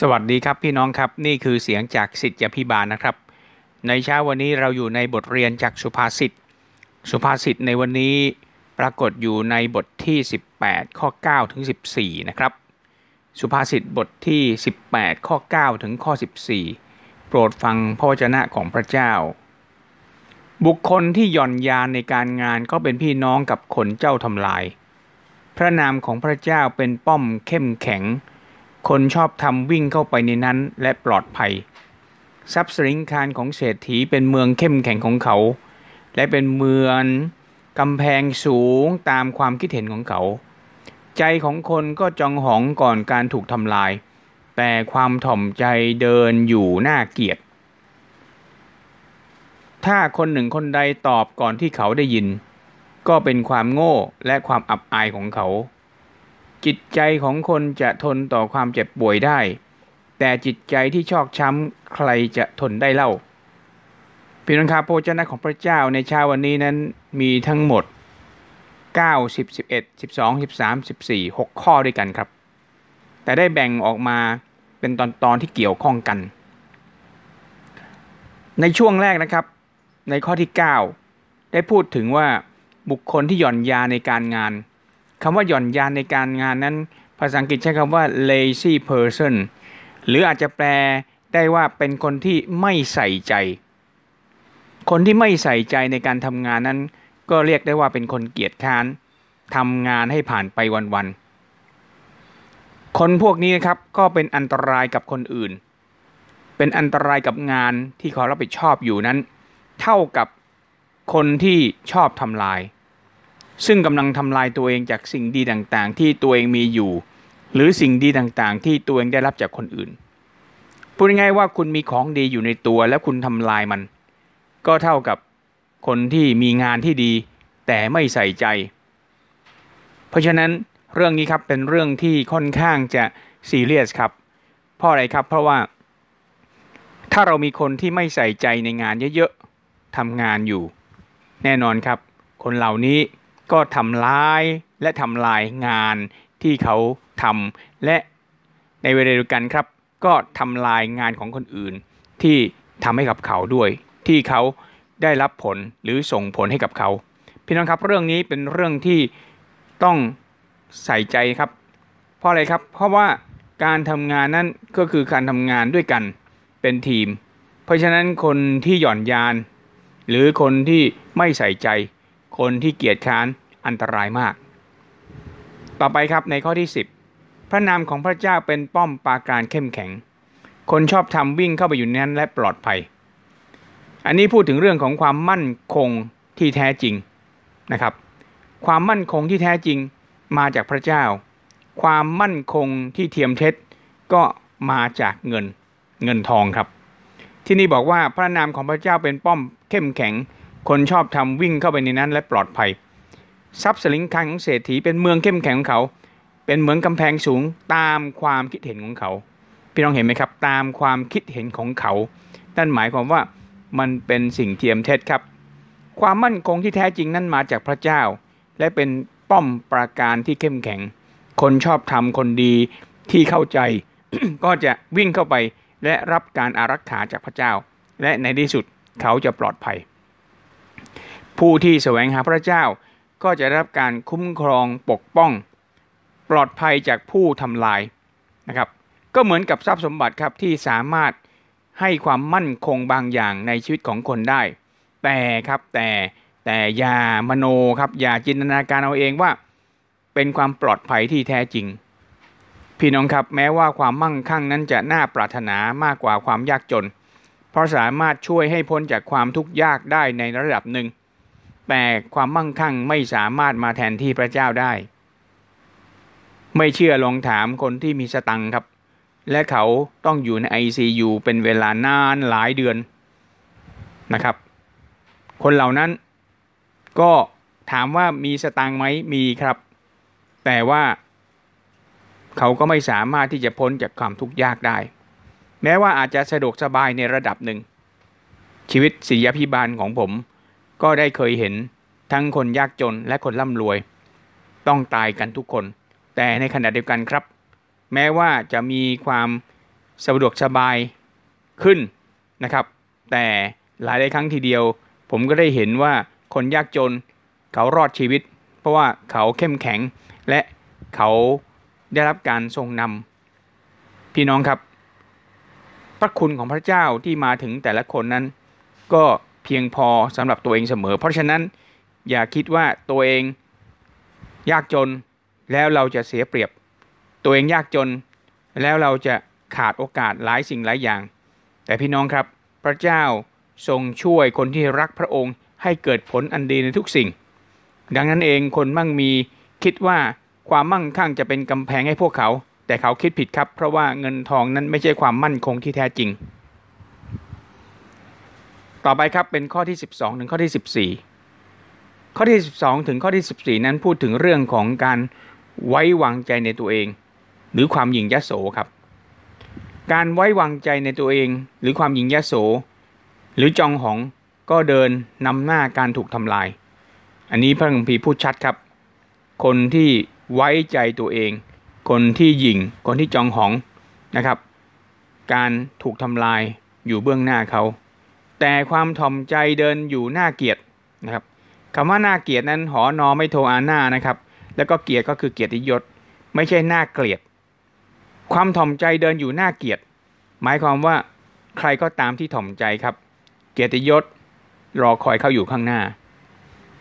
สวัสดีครับพี่น้องครับนี่คือเสียงจากสิทธิพิบาลนะครับ ในเช้าวันนี้เราอยู่ในบทเรียนจากสุภาษิตสุภาษิตในวันนี้ปรากฏอยู่ในบทที่ 18 ข้อ9ถึง14 นะครับ สุภาษิตบทที่ 18 ข้อ9ถึงข้อ 14 โปรดฟังพระวจนะของพระเจ้า บุคคลที่หย่อนยานในการงานก็เป็นพี่น้องกับคนเจ้าทำลาย พระนามของพระเจ้าเป็นป้อมเข้มแข็ง คนชอบทำวิ่งเข้าไปในนั้นและปลอดภัย ทรัพย์สินคารของเศรษฐีเป็นเมืองเข้มแข็งของเขา และเป็นเมืองกำแพงสูงตามความคิดเห็นของเขา ใจของคนก็จองหองก่อนการถูกทำลาย แต่ความถ่อมใจเดินอยู่หน้าเกียรติ ถ้าคนหนึ่งคนใดตอบก่อนที่เขาได้ยิน ก็เป็นความโง่และความอับอายของเขา จิตใจของคนจะทนต่อความเจ็บป่วยได้ แต่จิตใจที่ชอกช้ำใครจะทนได้เล่าพี่น้องครับพระเจ้าของพระเจ้าในเช้าวันนี้นั้นมีทั้งหมด 9 10 11 12 13 14 6 ข้อด้วยกันครับ แต่ได้แบ่งออกมาเป็นตอนตอนที่เกี่ยวข้องกัน ในช่วงแรกนะครับ ในข้อที่ 9 ได้พูดถึงว่าบุคคลที่หย่อนยาในการงาน คำว่าหย่อนยานในการงานนั้น ภาษาอังกฤษใช้คำว่า lazy person หรืออาจจะแปลได้ว่าเป็นคนที่ไม่ใส่ใจ คนที่ไม่ใส่ใจในการทำงานนั้น ก็เรียกได้ว่าเป็นคนเกียจค้านทำงานให้ผ่านไปวันๆ คนพวกนี้นะครับก็เป็นอันตรายกับคนอื่น เป็นอันตรายกับงานที่เขารับผิดชอบอยู่นั้น เท่ากับคนที่ชอบทำลาย ซึ่งกำลังทำลายตัวเองจากสิ่งดีต่างๆ ที่ตัวเองมีอยู่ หรือสิ่งดีต่างๆ ที่ตัวเองได้รับจากคนอื่น พูดง่ายๆว่าคุณมีของดีอยู่ในตัวแล้วคุณทำลายมัน ก็เท่ากับคนที่มีงานที่ดี แต่ไม่ใส่ใจ เพราะฉะนั้นเรื่องนี้ครับเป็นเรื่องที่ค่อนข้างจะซีเรียสครับ เพราะอะไรครับ เพราะว่า ถ้าเรามีคนที่ไม่ใส่ใจในงานเยอะๆทำงานอยู่ แน่นอนครับ คนเหล่านี้ ก็ทำลายและทำลายงานที่เขาทำและในเวลาเดียวกันครับ ก็ทำลายงานของคนอื่น ที่ทำให้กับเขาด้วย ที่เขาได้รับผลหรือส่งผลให้กับเขา พี่น้องครับเรื่องนี้เป็นเรื่องที่ต้องใส่ใจครับ เพราะอะไรครับ เพราะว่าการทำงานนั้นก็คือการทำงานด้วยกันเป็นทีม เพราะฉะนั้นคนที่หย่อนยาน หรือคนที่ไม่ใส่ใจ คนที่เกียจค้าน อันตรายมาก ต่อไปครับในข้อที่ 10 พระนามของพระเจ้าเป็นป้อมปราการเข้มแข็ง คนชอบทำวิ่งเข้าไปอยู่นั้นและปลอดภัย อันนี้พูดถึงเรื่องของความมั่นคงที่แท้จริงนะครับ ความมั่นคงที่แท้จริงมาจากพระเจ้า ความมั่นคงที่เทียมเท็จก็มาจากเงินเงินทองครับ ที่นี่บอกว่าพระนามของพระเจ้าเป็นป้อมเข้มแข็ง คนชอบทำวิ่งเข้าไปในนั้นและปลอดภัย ทรัพย์สลิงคังของเศรษฐีเป็นเมืองเข้มแข็งของเขา เป็นเหมือนกำแพงสูงตามความคิดเห็นของเขา พี่น้องเห็นไหมครับ ตามความคิดเห็นของเขา นั่นหมายความว่ามันเป็นสิ่งเทียมเท็จครับ ความมั่นคงที่แท้จริงนั้นมาจากพระเจ้า และเป็นป้อมปราการที่เข้มแข็ง คนชอบทำคนดีที่เข้าใจ ก็จะวิ่งเข้าไปและรับการอารักขาจากพระเจ้า และในที่สุดเขาจะปลอดภัย ผู้ที่แสวงหาพระเจ้า ก็จะได้รับการคุ้มครองปกป้อง ปลอดภัยจากผู้ทำลายนะครับ ก็เหมือนกับทรัพย์สมบัติครับที่สามารถให้ความมั่นคงบางอย่างในชีวิตของคนได้ แต่ครับแต่แต่อย่ามโนครับอย่าจินตนาการเอาเองว่า เป็นความปลอดภัยที่แท้จริง พี่น้องครับแม้ว่าความมั่งคั่งนั้นจะน่าปรารถนามากกว่าความยากจน เพราะสามารถช่วยให้พ้นจากความทุกข์ยากได้ในระดับหนึ่ง แต่ความมั่งคั่งไม่สามารถมาแทนที่พระเจ้าได้ ไม่เชื่อลองถามคนที่มีสตังครับ และเขาต้องอยู่ใน ICU เป็นเวลานานหลายเดือนนะครับ คนเหล่านั้นก็ถามว่ามีสตังไหมมีครับ แต่ว่าเขาก็ไม่สามารถที่จะพ้นจากความทุกข์ยากได้ แม้ว่าอาจจะสะดวกสบายในระดับหนึ่ง ชีวิตศิยพิบาลของผม ก็ได้เคยเห็นทั้งคนยากจนและคนร่ำรวย ต้องตายกันทุกคน แต่ในขณะเดียวกันครับ แม้ว่าจะมีความสะดวกสบายขึ้นนะครับ แต่หลายหลายครั้งทีเดียว ผมก็ได้เห็นว่าคนยากจนเขารอดชีวิต เพราะว่าเขาเข้มแข็งและเขาได้รับการทรงนำพี่น้องครับ พระคุณของพระเจ้าที่มาถึงแต่ละคนนั้น ก็ เพียงพอสำหรับตัวเองเสมอ เพราะฉะนั้นอย่าคิดว่าตัวเองยากจนแล้วเราจะเสียเปรียบ ตัวเองยากจน แล้วเราจะขาดโอกาสหลายสิ่งหลายอย่าง แต่พี่น้องครับ พระเจ้าทรงช่วยคนที่รักพระองค์ให้เกิดผลอันดีในทุกสิ่ง ดังนั้นเองคนมั่งมีคิดว่าความมั่งคั่งจะเป็นกำแพงให้พวกเขา แต่เขาคิดผิดครับ เพราะว่าเงินทองนั้นไม่ใช่ความมั่นคงที่แท้จริง ต่อไปครับเป็นข้อที่ 12 ถึงข้อที่ 14 ข้อที่ 12 ถึงข้อที่ 14 นั้นพูดถึงเรื่องของการไว้วางใจในตัวเอง หรือความหยิ่งยโสครับ การไว้วางใจในตัวเอง หรือความหยิ่งยโส หรือจองหองก็เดินนำหน้าการถูกทำลาย อันนี้พระคัมภีร์พูดชัดครับ คนที่ไว้ใจตัวเอง คนที่หยิ่ง คนที่จองหองนะครับ การถูกทำลายอยู่เบื้องหน้าเขา แต่ความถ่อมใจเดินอยู่หน้าเกียรตินะครับคำว่าหน้าเกียรตินั้นหอนอไม่โทอาหน้านะครับ แล้วก็เกียรติก็คือเกียรติยศ ไม่ใช่หน้าเกลียด ความถ่อมใจเดินอยู่หน้าเกียรติ หมายความว่าใครก็ตามที่ถ่อมใจครับ เกียรติยศรอคอยเขาอยู่ข้างหน้า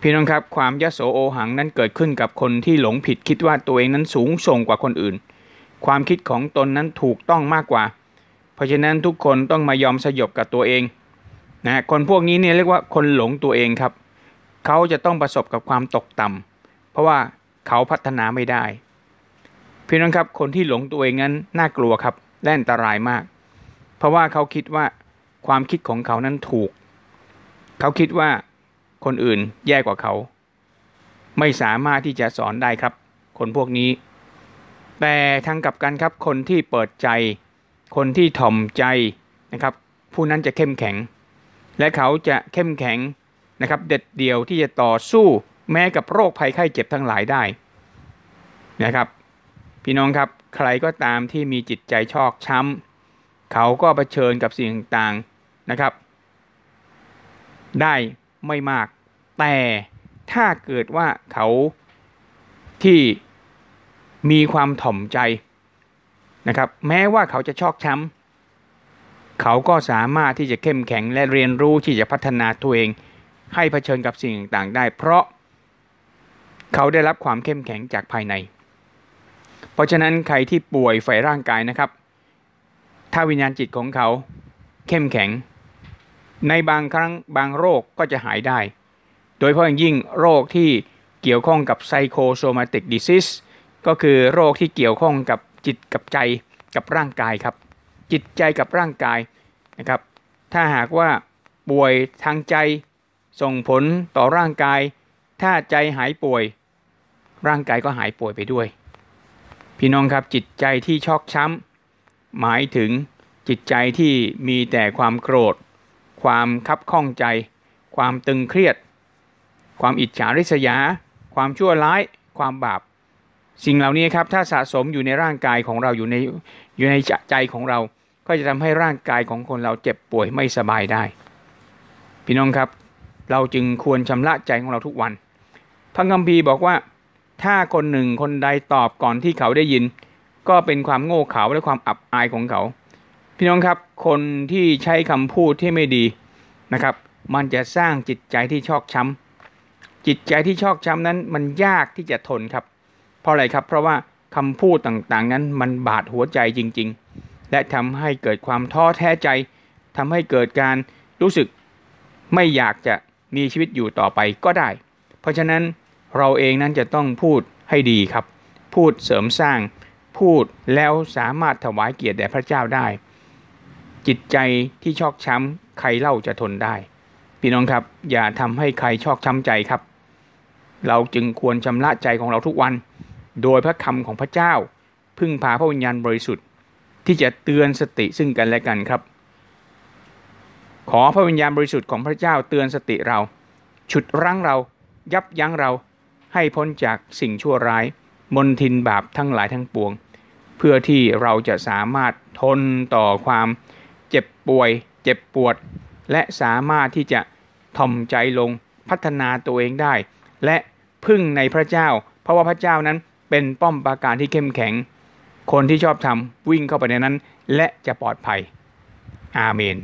พี่น้องครับความยโสโอหังนั้นเกิดขึ้นกับคนที่หลงผิดคิดว่าตัวเองนั้นสูงส่งกว่าคนอื่น ความคิดของตนนั้นถูกต้องมากกว่า เพราะฉะนั้นทุกคนต้องมายอมสยบกับตัวเอง นะคนพวกนี้เนี่ยเรียกว่าคนหลงตัวเองครับ เขาจะต้องประสบกับความตกต่ำเพราะว่าเขาพัฒนาไม่ได้พี่น้องครับคนที่หลงตัวเองนั้นน่ากลัวครับและอันตรายมาก เพราะว่าเขาคิดว่าความคิดของเขานั้นถูก เขาคิดว่าคนอื่นแย่กว่าเขา ไม่สามารถที่จะสอนได้ครับ คนพวกนี้ แต่ทางกลับกันครับคนที่เปิดใจ คนที่ถ่อมใจนะครับ ผู้นั้นจะเข้มแข็ง และเขาจะเข้มแข็งนะครับเด็ดเดี่ยวที่จะต่อสู้แม้กับโรคภัยไข้เจ็บทั้งหลายได้นะครับ พี่น้องครับใครก็ตามที่มีจิตใจชอกช้ำเขาก็เผชิญกับสิ่งต่างๆนะครับ ได้ไม่มาก แต่ถ้าเกิดว่าเขาที่มีความถ่อมใจนะครับ แม้ว่าเขาจะชอกช้ำ เขาก็สามารถที่จะเข้มแข็งและเรียนรู้ที่จะพัฒนาตัวเอง ให้เผชิญกับสิ่งต่างๆได้ เพราะเขาได้รับความเข้มแข็งจากภายใน เพราะฉะนั้นใครที่ป่วยฝ่ายร่างกายนะครับ ถ้าวิญญาณจิตของเขาเข้มแข็ง ในบางครั้งบางโรคก็จะหายได้ โดยเฉพาะอย่างยิ่งโรคที่เกี่ยวข้องกับ psychosomatic disease ก็คือโรคที่เกี่ยวข้องกับจิตกับใจกับร่างกายครับ จิตใจกับร่างกายนะครับ ถ้าหากว่าป่วยทางใจส่งผลต่อร่างกาย ถ้าใจหายป่วย ร่างกายก็หายป่วยไปด้วย พี่น้องครับจิตใจที่ชอกช้ำหมายถึงจิตใจที่มีแต่ความโกรธ ความคับข้องใจ ความตึงเครียด ความอิจฉาริษยา ความชั่วร้าย ความบาป สิ่งเหล่านี้ครับถ้าสะสมอยู่ในร่างกายของเราอยู่ในอยู่ในใจของเรา ก็จะทำให้ร่างกายของคนเราเจ็บป่วยไม่สบายได้ พี่น้องครับ เราจึงควรชำระใจของเราทุกวัน พระคัมภีร์บอกว่า ถ้าคนหนึ่งคนใดตอบก่อนที่เขาได้ยิน ก็เป็นความโง่เขลาและความอับอายของเขา พี่น้องครับ คนที่ใช้คำพูดที่ไม่ดีนะครับ มันจะสร้างจิตใจที่ชอกช้ำจิตใจที่ชอกช้ำนั้นมันยากที่จะทนครับ เพราะอะไรครับ เพราะว่าคำพูดต่างๆนั้นมันบาดหัวใจจริง ๆ และทำให้เกิดความท้อแท้ใจทำให้เกิดการรู้สึกไม่อยากจะมีชีวิตอยู่ต่อไปก็ได้ เพราะฉะนั้นเราเองนั้นจะต้องพูดให้ดีครับ พูดเสริมสร้าง พูดแล้วสามารถถวายเกียรติแด่พระเจ้าได้ จิตใจที่ชอกช้ำใครเล่าจะทนได้ พี่น้องครับ อย่าทำให้ใครชอกช้ำใจครับ เราจึงควรชำระใจของเราทุกวัน โดยพระคำของพระเจ้า พึ่งพาพระวิญญาณบริสุทธิ์ ที่จะเตือนสติซึ่งกันและกันครับ ขอพระวิญญาณบริสุทธิ์ของพระเจ้าเตือนสติเรา ฉุดรั้งเรา ยับยั้งเราให้พ้นจากสิ่งชั่วร้าย มนทินบาปทั้งหลายทั้งปวง เพื่อที่เราจะสามารถทนต่อความเจ็บป่วย เจ็บปวด และสามารถที่จะทอมใจลงพัฒนาตัวเองได้ และพึ่งในพระเจ้า เพราะว่าพระเจ้านั้นเป็นป้อมปราการที่เข้มแข็ง คนที่ชอบทำวิ่งเข้าไปในนั้น และจะปลอดภัย อาเมน